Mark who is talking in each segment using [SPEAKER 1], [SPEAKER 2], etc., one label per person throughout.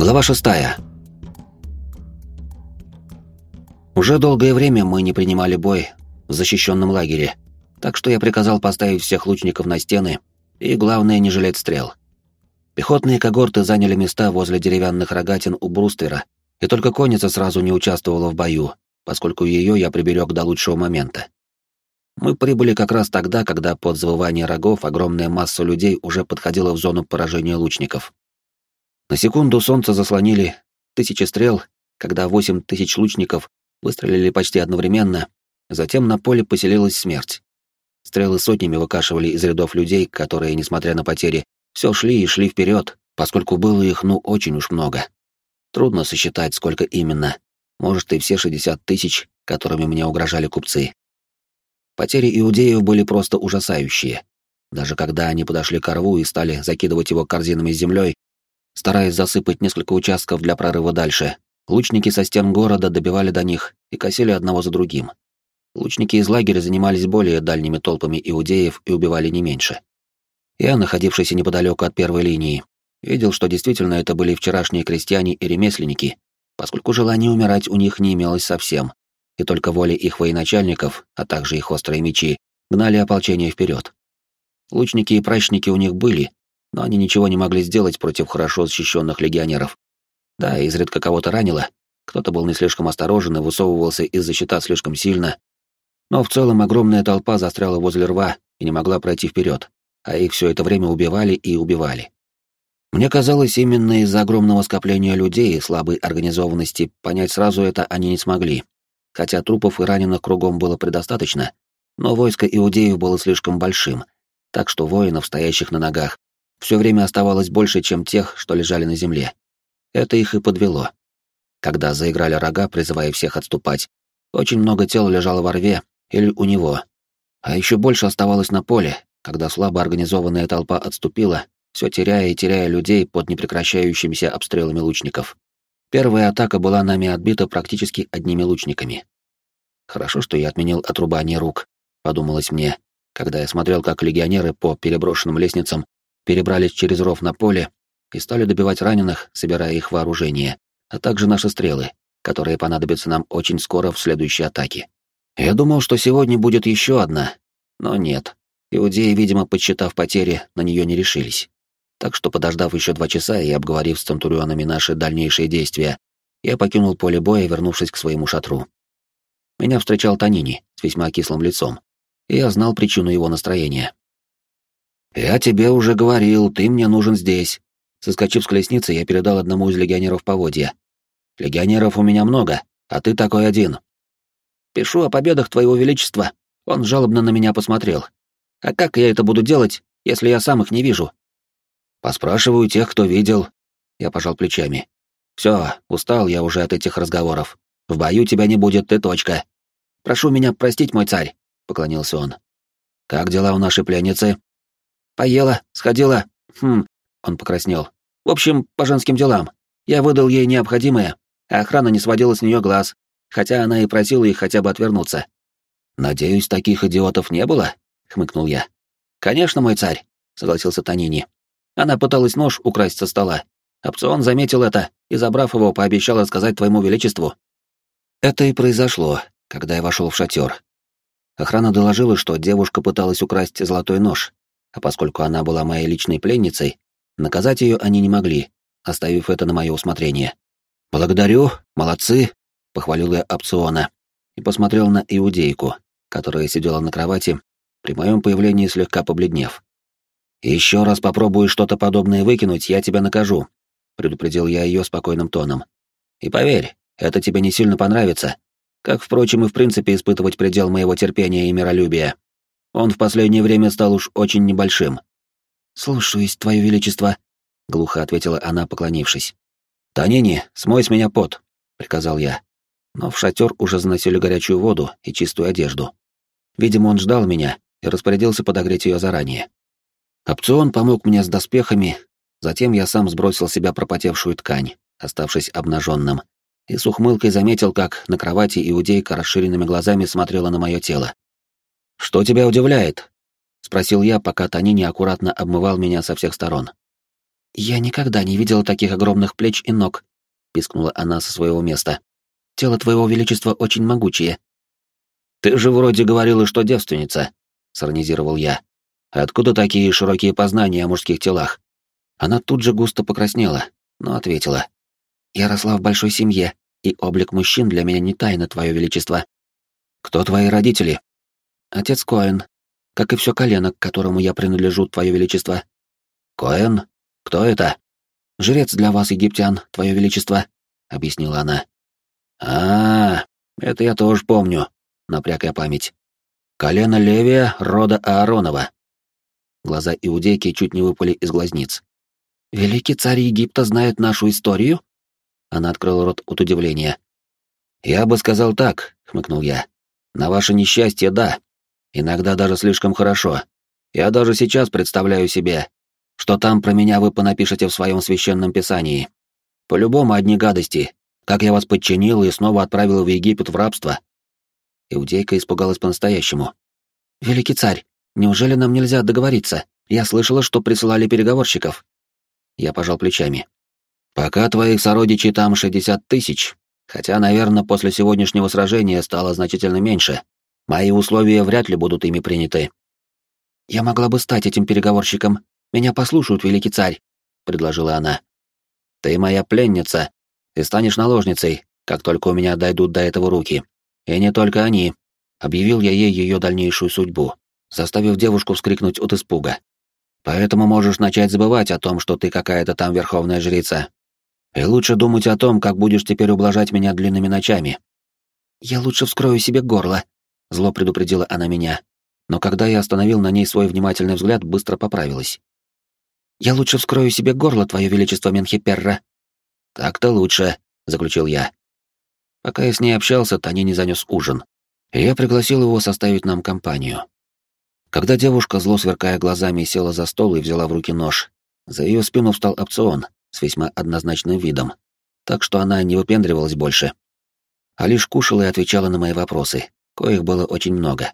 [SPEAKER 1] Глава шестая. Уже долгое время мы не принимали бой в защищенном лагере, так что я приказал поставить всех лучников на стены и, главное, не жалеть стрел. Пехотные когорты заняли места возле деревянных рогатин у бруствера, и только конница сразу не участвовала в бою, поскольку ее я приберег до лучшего момента. Мы прибыли как раз тогда, когда под завывание рогов огромная масса людей уже подходила в зону поражения лучников. На секунду солнце заслонили тысячи стрел, когда восемь тысяч лучников выстрелили почти одновременно, затем на поле поселилась смерть. Стрелы сотнями выкашивали из рядов людей, которые, несмотря на потери, все шли и шли вперед, поскольку было их ну очень уж много. Трудно сосчитать, сколько именно. Может, и все 60 тысяч, которыми мне угрожали купцы. Потери иудеев были просто ужасающие. Даже когда они подошли к рву и стали закидывать его корзинами с землей, Стараясь засыпать несколько участков для прорыва дальше, лучники со стен города добивали до них и косили одного за другим. Лучники из лагеря занимались более дальними толпами иудеев и убивали не меньше. Я, находившийся неподалеку от первой линии, видел, что действительно это были вчерашние крестьяне и ремесленники, поскольку желания умирать у них не имелось совсем, и только воля их военачальников, а также их острые мечи, гнали ополчение вперед. Лучники и прачники у них были, но они ничего не могли сделать против хорошо защищенных легионеров. Да, изредка кого-то ранило, кто-то был не слишком осторожен и высовывался из-за щита слишком сильно. Но в целом огромная толпа застряла возле рва и не могла пройти вперед, а их все это время убивали и убивали. Мне казалось, именно из-за огромного скопления людей и слабой организованности понять сразу это они не смогли. Хотя трупов и раненых кругом было предостаточно, но войско иудеев было слишком большим, так что воинов, стоящих на ногах, все время оставалось больше, чем тех, что лежали на земле. Это их и подвело. Когда заиграли рога, призывая всех отступать, очень много тел лежало во рве или у него. А еще больше оставалось на поле, когда слабо организованная толпа отступила, все теряя и теряя людей под непрекращающимися обстрелами лучников. Первая атака была нами отбита практически одними лучниками. Хорошо, что я отменил отрубание рук, подумалось мне, когда я смотрел, как легионеры по переброшенным лестницам перебрались через ров на поле и стали добивать раненых, собирая их вооружение, а также наши стрелы, которые понадобятся нам очень скоро в следующей атаке. Я думал, что сегодня будет еще одна, но нет. Иудеи, видимо, подсчитав потери, на нее не решились. Так что, подождав еще два часа и обговорив с центурионами наши дальнейшие действия, я покинул поле боя, вернувшись к своему шатру. Меня встречал Танини с весьма кислым лицом, и я знал причину его настроения. «Я тебе уже говорил, ты мне нужен здесь». Соскочив с колесницы, я передал одному из легионеров поводья. «Легионеров у меня много, а ты такой один». «Пишу о победах твоего величества». Он жалобно на меня посмотрел. «А как я это буду делать, если я сам их не вижу?» «Поспрашиваю тех, кто видел». Я пожал плечами. «Все, устал я уже от этих разговоров. В бою тебя не будет, ты точка. Прошу меня простить, мой царь», — поклонился он. «Как дела у нашей пленницы?» Поела, сходила. Хм, он покраснел. В общем, по женским делам. Я выдал ей необходимое, а охрана не сводила с нее глаз, хотя она и просила их хотя бы отвернуться. «Надеюсь, таких идиотов не было?» — хмыкнул я. «Конечно, мой царь», — согласился Танини. Она пыталась нож украсть со стола. Опцион заметил это и, забрав его, пообещал рассказать твоему величеству. Это и произошло, когда я вошел в шатер. Охрана доложила, что девушка пыталась украсть золотой нож, а поскольку она была моей личной пленницей, наказать ее они не могли, оставив это на мое усмотрение. «Благодарю, молодцы», — похвалил я опциона и посмотрел на иудейку, которая сидела на кровати, при моем появлении слегка побледнев. «Еще раз попробуешь что-то подобное выкинуть, я тебя накажу», — предупредил я ее спокойным тоном. «И поверь, это тебе не сильно понравится, как, впрочем, и в принципе испытывать предел моего терпения и миролюбия. Он в последнее время стал уж очень небольшим. «Слушаюсь, Твое Величество», — глухо ответила она, поклонившись. «Танини, смой с меня пот», — приказал я. Но в шатер уже заносили горячую воду и чистую одежду. Видимо, он ждал меня и распорядился подогреть ее заранее. Опцион помог мне с доспехами, затем я сам сбросил с себя пропотевшую ткань, оставшись обнаженным, и с ухмылкой заметил, как на кровати иудейка расширенными глазами смотрела на мое тело. «Что тебя удивляет?» — спросил я, пока Тони неаккуратно обмывал меня со всех сторон. «Я никогда не видела таких огромных плеч и ног», — пискнула она со своего места. «Тело твоего величества очень могучее».
[SPEAKER 2] «Ты же вроде говорила, что девственница», — сиронизировал я. «Откуда такие широкие познания о мужских телах?»
[SPEAKER 1] Она тут же густо покраснела, но ответила. «Я росла в большой семье, и облик мужчин для меня не тайна, твое величество».
[SPEAKER 2] «Кто твои родители?»
[SPEAKER 1] «Отец Коэн, как и все колено, к которому я принадлежу, твое величество».
[SPEAKER 2] «Коэн? Кто это?»
[SPEAKER 1] «Жрец для вас, египтян, твое величество», — объяснила она.
[SPEAKER 2] а, -а, -а это я тоже помню», — напряг я память. «Колено Левия, рода Ааронова».
[SPEAKER 1] Глаза иудейки чуть не выпали из глазниц. «Великий царь Египта знает нашу историю?» Она открыла рот от удивления.
[SPEAKER 2] «Я бы сказал так», — хмыкнул я. «На ваше несчастье, да. Иногда даже слишком хорошо. Я даже сейчас представляю себе, что там про меня вы понапишете в своем священном писании. По-любому одни гадости, как я вас подчинил и снова отправил в Египет в рабство».
[SPEAKER 1] Иудейка испугалась по-настоящему. «Великий царь, неужели нам нельзя договориться? Я слышала, что присылали переговорщиков». Я пожал плечами.
[SPEAKER 2] «Пока твоих сородичей там шестьдесят тысяч, хотя, наверное, после сегодняшнего сражения стало значительно меньше. Мои условия вряд ли будут ими приняты».
[SPEAKER 1] «Я могла бы стать этим переговорщиком. Меня послушают, великий царь», — предложила она.
[SPEAKER 2] «Ты моя пленница, и станешь наложницей, как только у меня дойдут до этого руки. И не только они», — объявил я ей ее дальнейшую судьбу, заставив девушку вскрикнуть от испуга. Поэтому можешь начать забывать о том, что ты какая-то там верховная жрица. И лучше думать о том, как будешь теперь ублажать меня длинными ночами.
[SPEAKER 1] Я лучше вскрою себе горло, зло предупредила она меня. Но когда я остановил на ней свой внимательный взгляд, быстро поправилась. Я лучше вскрою себе горло, твое величество Менхиперра.
[SPEAKER 2] Так-то лучше, заключил я. Пока я с ней общался, Тони не занес ужин. И я пригласил его составить нам компанию. Когда девушка, зло сверкая глазами, села за стол и взяла в руки нож, за ее спину встал опцион с весьма однозначным видом, так что она не выпендривалась больше, а лишь кушала и отвечала на мои вопросы, коих было очень много.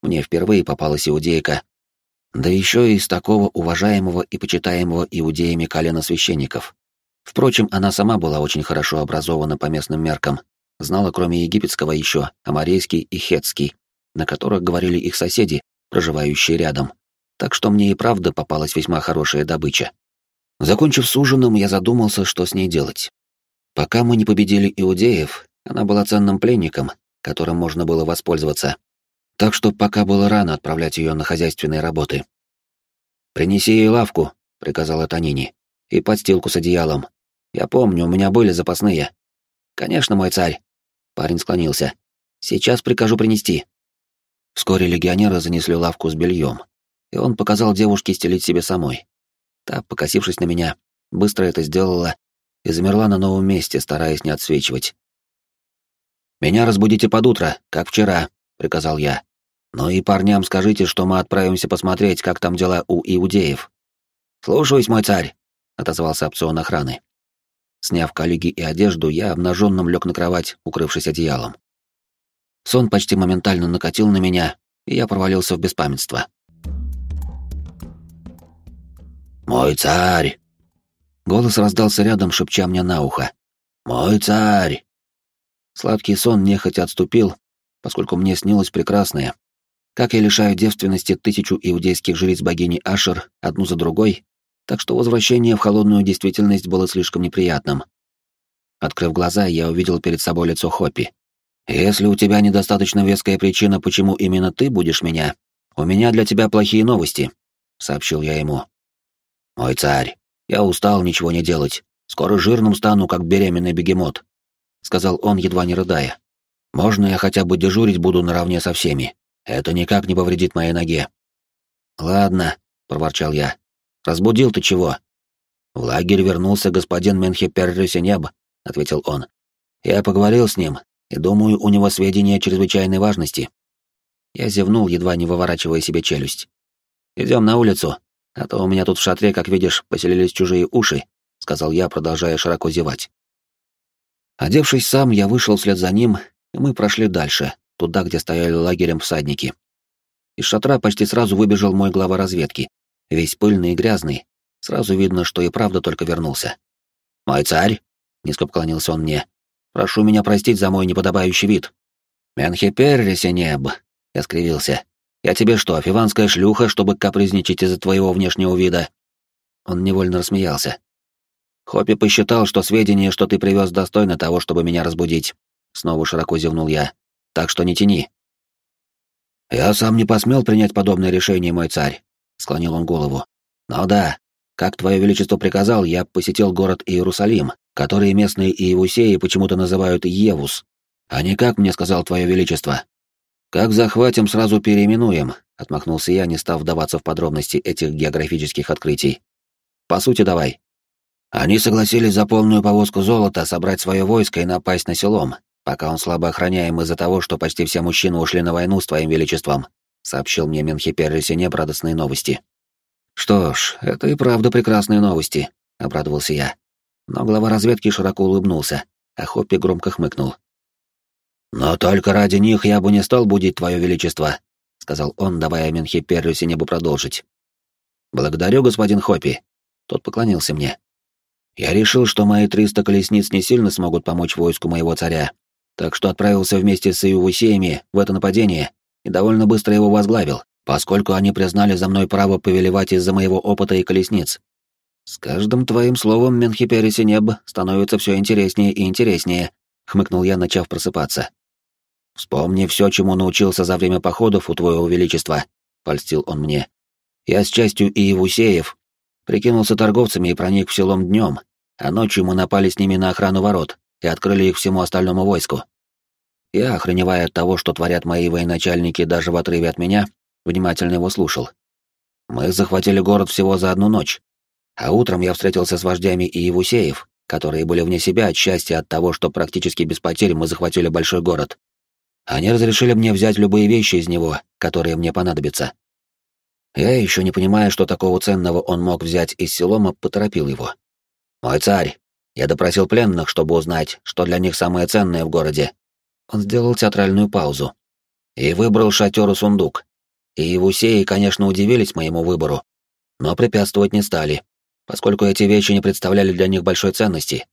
[SPEAKER 2] Мне впервые попалась иудейка, да еще и из такого уважаемого и почитаемого иудеями колена священников. Впрочем, она сама была очень хорошо образована по местным меркам, знала кроме египетского еще амарейский и хетский, на которых говорили их соседи, проживающие рядом, так что мне и правда попалась весьма хорошая добыча. Закончив с ужином, я задумался, что с ней делать. Пока мы не победили иудеев, она была ценным пленником, которым можно было воспользоваться. Так что пока было рано отправлять ее на хозяйственные работы. «Принеси ей лавку», — приказала Танини, — «и подстилку с одеялом. Я помню, у меня были запасные». «Конечно, мой царь». Парень склонился. «Сейчас прикажу принести». Вскоре легионеры занесли лавку с бельем, и он показал девушке стелить себе самой. Та, покосившись на меня, быстро это сделала и замерла на новом месте, стараясь не отсвечивать. «Меня разбудите под утро, как вчера», — приказал я. «Ну и парням скажите, что мы отправимся посмотреть, как там дела у иудеев». «Слушаюсь, мой царь», — отозвался опцион охраны. Сняв коллеги и одежду, я обнаженным лег на кровать, укрывшись одеялом. Сон почти моментально накатил на меня, и я провалился в беспамятство. «Мой царь!» Голос раздался рядом, шепча мне на ухо. «Мой царь!» Сладкий сон нехотя отступил, поскольку мне снилось прекрасное. Как я лишаю девственности тысячу иудейских жриц богини Ашер одну за другой, так что возвращение в холодную действительность было слишком неприятным. Открыв глаза, я увидел перед собой лицо Хоппи. «Если у тебя недостаточно веская причина, почему именно ты будешь меня, у меня для тебя плохие новости», — сообщил я ему. «Мой царь, я устал ничего не делать. Скоро жирным стану, как беременный бегемот», — сказал он, едва не рыдая. «Можно я хотя бы дежурить буду наравне со всеми? Это никак не повредит моей ноге». «Ладно», — проворчал я. «Разбудил ты чего?» «В лагерь вернулся господин Менхепер Ресенеб», — ответил он. «Я поговорил с ним, и думаю, у него сведения чрезвычайной важности. Я зевнул, едва не выворачивая себе челюсть. Идем на улицу, а то у меня тут в шатре, как видишь, поселились чужие уши, сказал я, продолжая широко зевать. Одевшись сам, я вышел вслед за ним, и мы прошли дальше, туда, где стояли лагерем всадники. Из шатра почти сразу выбежал мой глава разведки, весь пыльный и грязный,
[SPEAKER 1] Сразу видно, что и правда только вернулся. «Мой царь!» — низко поклонился он мне. «Прошу меня простить за мой неподобающий вид». «Менхиперрисенеб!» — я скривился. «Я тебе что, фиванская шлюха, чтобы капризничать из-за твоего внешнего вида?» Он невольно рассмеялся. Хоппи посчитал, что сведения, что ты привез, достойны того, чтобы меня разбудить. Снова широко зевнул я. Так что не тяни. Я сам не посмел принять подобное решение, мой царь, склонил он голову. Но да, как твое величество приказал, я посетил город Иерусалим, который местные иевусеи почему-то называют Евус. А не как мне сказал твое величество. Как захватим, сразу переименуем, отмахнулся я, не став вдаваться в подробности этих географических открытий. По сути, давай. Они согласились за полную повозку золота собрать свое войско и напасть на селом, пока он слабо охраняем из-за того, что почти все мужчины ушли на войну с твоим величеством», — сообщил мне Менхипер Ресенеб радостные новости. «Что ж, это и правда прекрасные новости», — обрадовался я. Но глава разведки широко улыбнулся, а Хоппи громко хмыкнул. «Но только ради них я бы не стал будить твое величество», — сказал он, давая Менхиперу Ресенебу продолжить. «Благодарю, господин Хоппи». Тот поклонился мне. Я решил, что мои триста колесниц не сильно смогут помочь войску моего царя, так что отправился вместе с Иувусеями в это нападение и довольно быстро его возглавил, поскольку они признали за мной право повелевать из-за моего опыта и колесниц. С каждым твоим словом, Менхипериси неб, становится все интереснее и интереснее, хмыкнул я, начав просыпаться. Вспомни все, чему научился за время походов у твоего величества, польстил он мне. Я с частью Иевусеев Прикинулся торговцами и проник в селом днем, а ночью мы напали с ними на охрану ворот и открыли их всему остальному войску. Я, охреневая от того, что творят мои военачальники даже в отрыве от меня, внимательно его слушал. Мы захватили город всего за одну ночь, а утром я встретился с вождями Иевусеев, которые были вне себя от счастья от того, что практически без потерь мы захватили большой город. Они разрешили мне взять любые вещи из него, которые мне понадобятся. Я, еще не понимая, что такого ценного он мог взять из Селома, поторопил его. «Мой царь, я допросил пленных, чтобы узнать, что для них самое ценное в городе». Он сделал театральную паузу. И выбрал шатер и сундук. И Евусеи, конечно, удивились моему выбору, но препятствовать не стали, поскольку эти вещи не представляли для них большой ценности.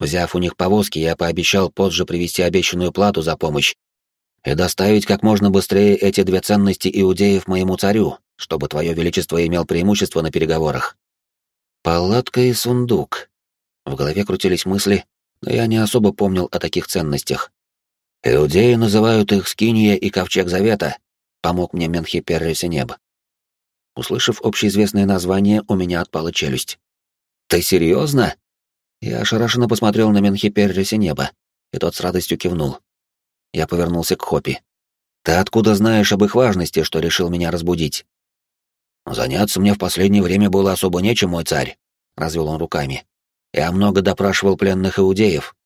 [SPEAKER 1] Взяв у них повозки, я пообещал позже привести обещанную плату за помощь и доставить как можно быстрее эти две ценности иудеев моему царю, чтобы твое величество имел преимущество на переговорах. Палатка и сундук. В голове крутились мысли, но я не особо помнил о таких ценностях. Иудеи называют их Скиния и Ковчег Завета, помог мне Менхипер Синеб. Услышав общеизвестное название, у меня отпала челюсть. «Ты серьезно?» Я ошарашенно посмотрел на Менхипер Синеба, и тот с радостью кивнул. Я повернулся к Хопи. «Ты откуда знаешь об их важности, что решил меня разбудить?» «Заняться мне в последнее время было особо нечем, мой царь», — развел он руками. «Я много допрашивал пленных иудеев».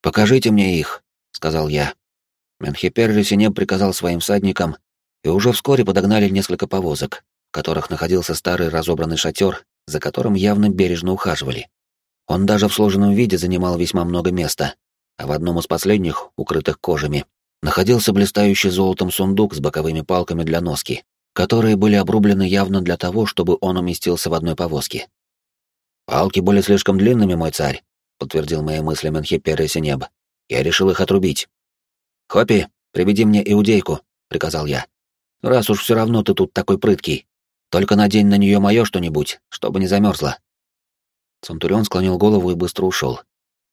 [SPEAKER 1] «Покажите мне их», — сказал я. Менхипер Ресенеб приказал своим всадникам, и уже вскоре подогнали несколько повозок, в которых находился старый разобранный шатер, за которым явно бережно ухаживали. Он даже в сложенном виде занимал весьма много места, а в одном из последних, укрытых кожами, находился блистающий золотом сундук с боковыми палками для носки которые были обрублены явно для того, чтобы он уместился в одной повозке. «Палки были слишком длинными, мой царь», — подтвердил мои мысли Менхипер и Синеб. «Я решил их отрубить». «Хоппи, приведи мне иудейку», — приказал я. «Раз уж все равно ты тут такой прыткий, только надень на нее мое что-нибудь, чтобы не замерзла». Центурион склонил голову и быстро ушел,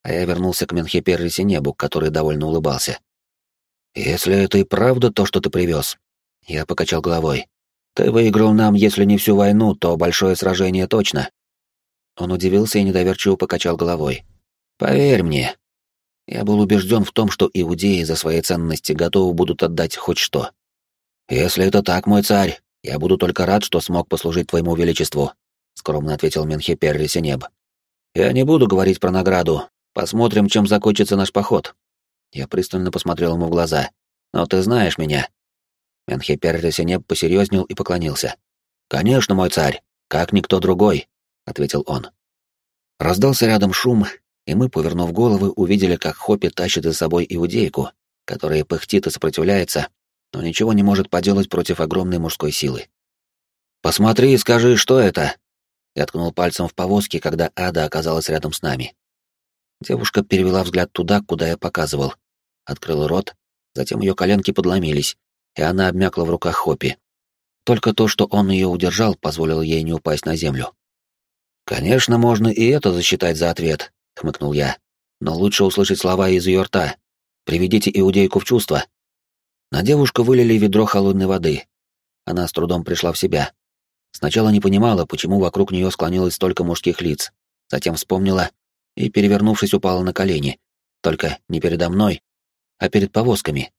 [SPEAKER 1] а я вернулся к Менхипер и Синебу, который довольно улыбался. «Если это и правда то, что ты привез, я покачал головой. «Ты выиграл нам, если не всю войну, то большое сражение точно». Он удивился и недоверчиво покачал головой. «Поверь мне». Я был убежден в том, что иудеи за свои ценности готовы будут отдать хоть что. «Если это так, мой царь, я буду только рад, что смог послужить твоему величеству», — скромно ответил Менхипер Ресенеб. «Я не буду говорить про награду. Посмотрим, чем закончится наш поход». Я пристально посмотрел ему в глаза. «Но ты знаешь меня. Менхипер Ресенеб посерьезнел и поклонился. «Конечно, мой царь, как никто другой», — ответил он. Раздался рядом шум, и мы, повернув головы, увидели, как Хоппи тащит за собой иудейку, которая пыхтит и сопротивляется, но ничего не может поделать против огромной мужской силы. «Посмотри и скажи, что это?» Я ткнул пальцем в повозке, когда Ада оказалась рядом с нами. Девушка перевела взгляд туда, куда я показывал. Открыла рот, затем ее коленки подломились, и она обмякла в руках Хопи. Только то, что он ее удержал, позволило ей не упасть на землю. «Конечно, можно и это засчитать за ответ», — хмыкнул я. «Но лучше услышать слова из ее рта. Приведите иудейку в чувство». На девушку вылили ведро холодной воды. Она с трудом пришла в себя. Сначала не понимала, почему вокруг нее склонилось столько мужских лиц. Затем вспомнила и, перевернувшись, упала на колени. Только не передо мной, а перед повозками.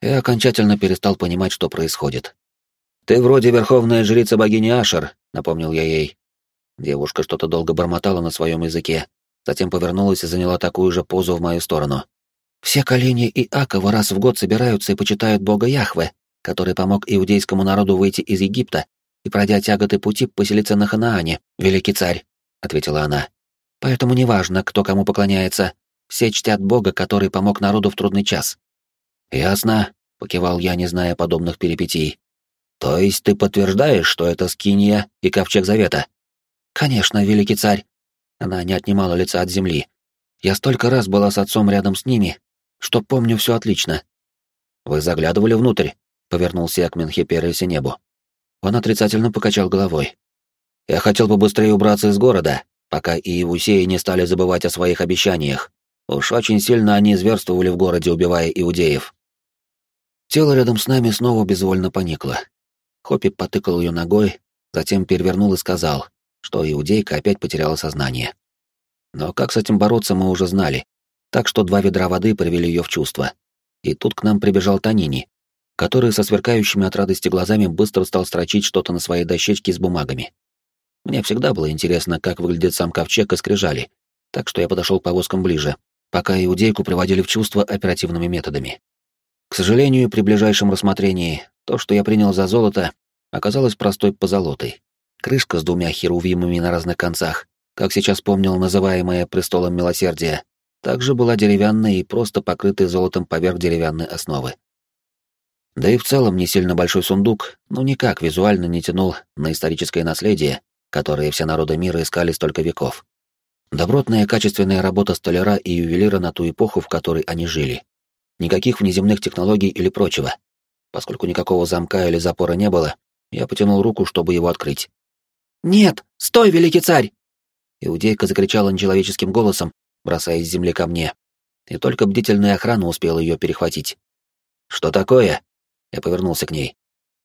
[SPEAKER 1] Я окончательно перестал понимать, что происходит. «Ты вроде верховная жрица богини Ашер», — напомнил я ей. Девушка что-то долго бормотала на своем языке, затем повернулась и заняла такую же позу в мою сторону. «Все колени и Акова раз в год собираются и почитают бога Яхве, который помог иудейскому народу выйти из Египта и, пройдя тяготы пути, поселиться на Ханаане, великий царь», — ответила она. «Поэтому неважно, кто кому поклоняется, все чтят бога, который помог народу в трудный час». «Ясно», — покивал я, не зная подобных перипетий. «То есть ты подтверждаешь, что это Скиния и Ковчег Завета?» «Конечно, великий царь». Она не отнимала лица от земли. «Я столько раз была с отцом рядом с ними, что помню все отлично». «Вы заглядывали внутрь?» — повернулся я к Менхепересе небу. Он отрицательно покачал головой. «Я хотел побыстрее убраться из города, пока и Иевусеи не стали забывать о своих обещаниях. Уж очень сильно они зверствовали в городе, убивая иудеев». Тело рядом с нами снова безвольно поникло. Хоппи потыкал ее ногой, затем перевернул и сказал, что иудейка опять потеряла сознание. Но как с этим бороться, мы уже знали, так что два ведра воды привели ее в чувство. И тут к нам прибежал Танини, который со сверкающими от радости глазами быстро стал строчить что-то на своей дощечке с бумагами. Мне всегда было интересно, как выглядит сам ковчег и скрижали, так что я подошел к повозкам ближе, пока иудейку приводили в чувство оперативными методами. К сожалению, при ближайшем рассмотрении, то, что я принял за золото, оказалось простой позолотой крышка с двумя херувимами на разных концах, как сейчас помнил называемая престолом милосердия, также была деревянной и просто покрытой золотом поверх деревянной основы. Да и в целом не сильно большой сундук, но никак визуально не тянул на историческое наследие, которое все народы мира искали столько веков. Добротная качественная работа столяра и ювелира на ту эпоху, в которой они жили. Никаких внеземных технологий или прочего. Поскольку никакого замка или запора не было, я потянул руку, чтобы его открыть. «Нет! Стой, великий царь!» Иудейка закричала нечеловеческим голосом, бросаясь с земли ко мне. И только бдительная охрана успела ее перехватить. «Что такое?» Я повернулся к ней.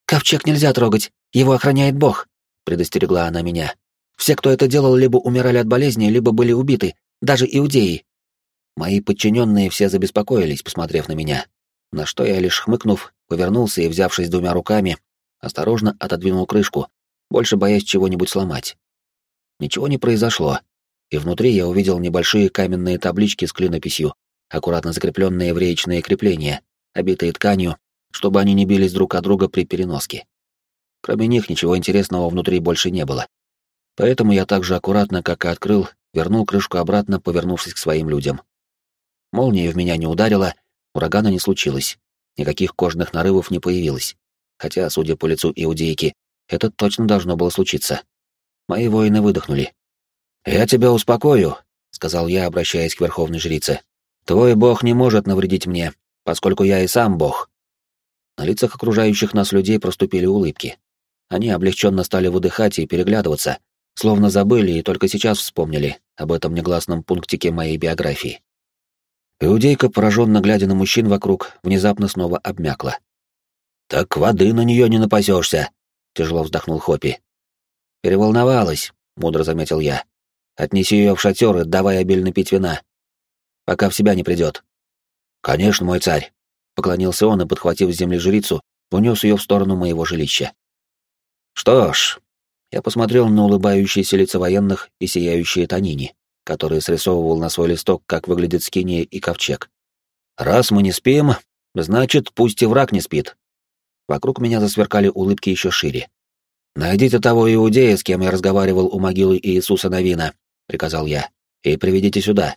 [SPEAKER 1] «Ковчег нельзя трогать, его охраняет Бог», — предостерегла она меня. «Все, кто это делал, либо умирали от болезни, либо были убиты, даже иудеи». Мои подчиненные все забеспокоились, посмотрев на меня, на что я лишь хмыкнув, повернулся и, взявшись двумя руками, осторожно отодвинул крышку, больше боясь чего-нибудь сломать. Ничего не произошло, и внутри я увидел небольшие каменные таблички с клинописью, аккуратно закрепленные в реечные крепления, обитые тканью, чтобы они не бились друг от друга при переноске. Кроме них ничего интересного внутри больше не было. Поэтому я так же аккуратно, как и открыл, вернул крышку обратно, повернувшись к своим людям. Молния в меня не ударила, урагана не случилось, никаких кожных нарывов не появилось. Хотя, судя по лицу иудейки, это точно должно было случиться. Мои воины выдохнули. «Я тебя успокою», — сказал я, обращаясь к верховной жрице. «Твой бог не может навредить мне, поскольку я и сам бог». На лицах окружающих нас людей проступили улыбки. Они облегченно стали выдыхать и переглядываться, словно забыли и только сейчас вспомнили об этом негласном пунктике моей биографии. Иудейка, пораженно глядя на мужчин вокруг, внезапно снова обмякла. «Так воды на нее не напасешься», тяжело вздохнул Хоппи. Переволновалась, мудро заметил я. Отнеси ее в шатер и давай обильно пить вина, пока в себя не придет. Конечно, мой царь, поклонился он и, подхватив с земли жрицу, унес ее в сторону моего жилища. Что ж, я посмотрел на улыбающиеся лица военных и сияющие тонини, которые срисовывал на свой листок, как выглядит скиния и ковчег. Раз мы не спим, значит, пусть и враг не спит. Вокруг меня засверкали улыбки еще шире. «Найдите того иудея, с кем я разговаривал у могилы Иисуса Новина», — приказал я, — «и приведите сюда».